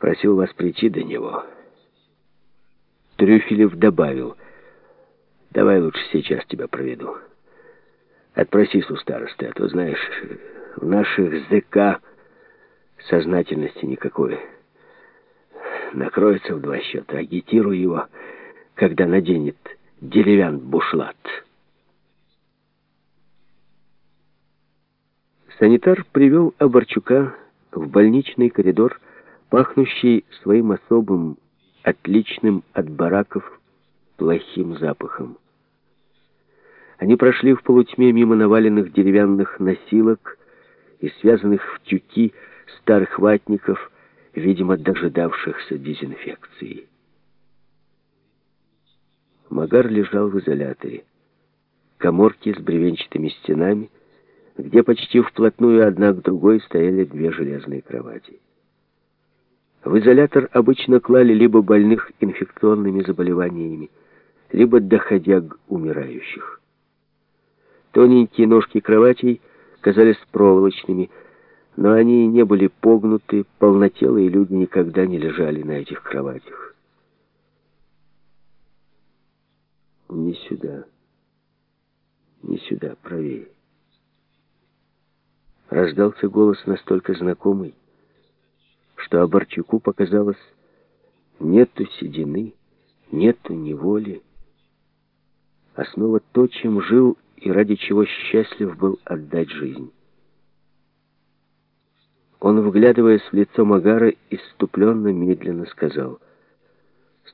Просил вас прийти до него. Трюфелев добавил, давай лучше сейчас тебя проведу. Отпросись у старосты, а то, знаешь, в наших ЗК сознательности никакой. Накроется в два счета, агитируй его, когда наденет деревян бушлат. Санитар привел Оборчука в больничный коридор, пахнущий своим особым, отличным от бараков, плохим запахом. Они прошли в полутьме мимо наваленных деревянных носилок и связанных в тюки старых ватников, видимо, дожидавшихся дезинфекции. Магар лежал в изоляторе. Коморки с бревенчатыми стенами, где почти вплотную одна к другой стояли две железные кровати. В изолятор обычно клали либо больных инфекционными заболеваниями, либо доходяг умирающих. Тоненькие ножки кроватей казались проволочными, но они не были погнуты, полнотелые люди никогда не лежали на этих кроватях. Не сюда, не сюда, правее. Раздался голос настолько знакомый, что Оборчуку показалось, нету седины, нету неволи, а снова то, чем жил и ради чего счастлив был отдать жизнь. Он, вглядываясь в лицо Магара, иступленно медленно сказал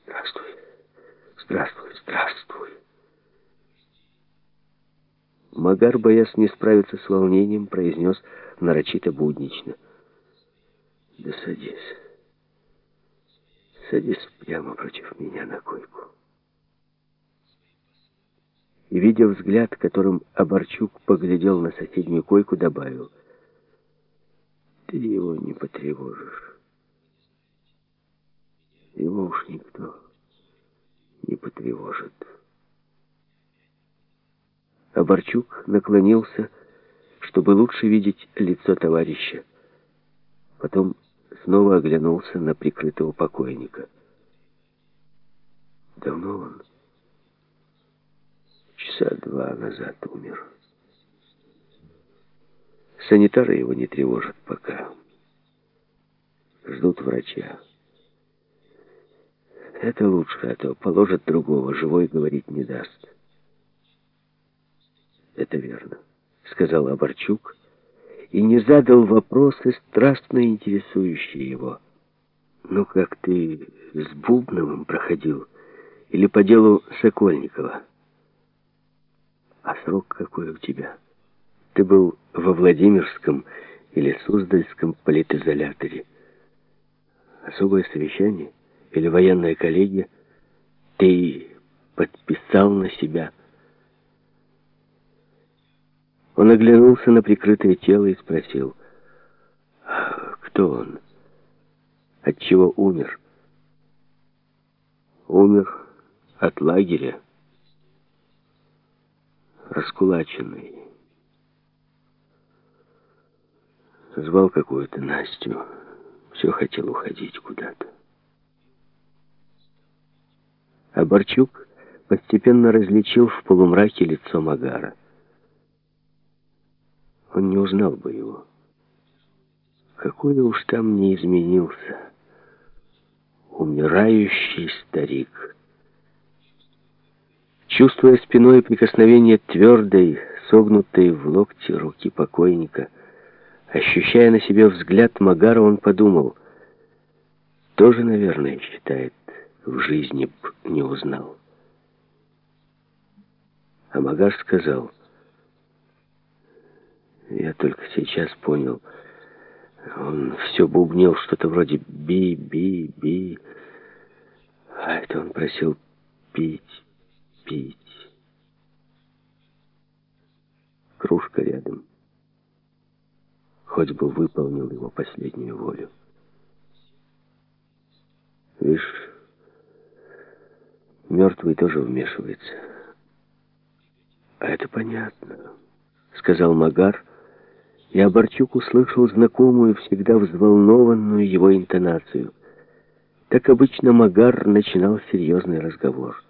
«Здравствуй, здравствуй, здравствуй». Магар, боясь не справиться с волнением, произнес нарочито буднично «Да садись, садись прямо против меня на койку» и, видя взгляд, которым Оборчук поглядел на соседнюю койку, добавил, «Ты его не потревожишь. Его уж никто не потревожит». Оборчук наклонился, чтобы лучше видеть лицо товарища. Потом снова оглянулся на прикрытого покойника. «Давно он?» часа два назад умер. Санитары его не тревожат пока. Ждут врача. Это лучше, а то положат другого, живой говорить не даст. Это верно, сказал Оборчук, и не задал вопросы, страстно интересующие его. Ну, как ты с Бубновым проходил? Или по делу Сокольникова? А срок какой у тебя? Ты был во Владимирском или Суздальском политизоляторе. Особое совещание или военная коллегия? Ты подписал на себя. Он оглянулся на прикрытое тело и спросил, кто он? От чего умер? Умер от лагеря раскулаченный. Звал какую-то Настю. Все хотел уходить куда-то. А Борчук постепенно различил в полумраке лицо Магара. Он не узнал бы его. Какой уж там не изменился. Умирающий старик. Чувствуя спиной прикосновение твердой, согнутой в локте руки покойника, ощущая на себе взгляд Магара, он подумал, тоже, наверное, считает, в жизни б не узнал. А Магар сказал, я только сейчас понял, он все бубнил что-то вроде «би, би, би», а это он просил пить пить. Кружка рядом. Хоть бы выполнил его последнюю волю. Видишь, мертвый тоже вмешивается. А это понятно, сказал Магар, и Оборчук услышал знакомую, всегда взволнованную его интонацию. Так обычно Магар начинал серьезный разговор.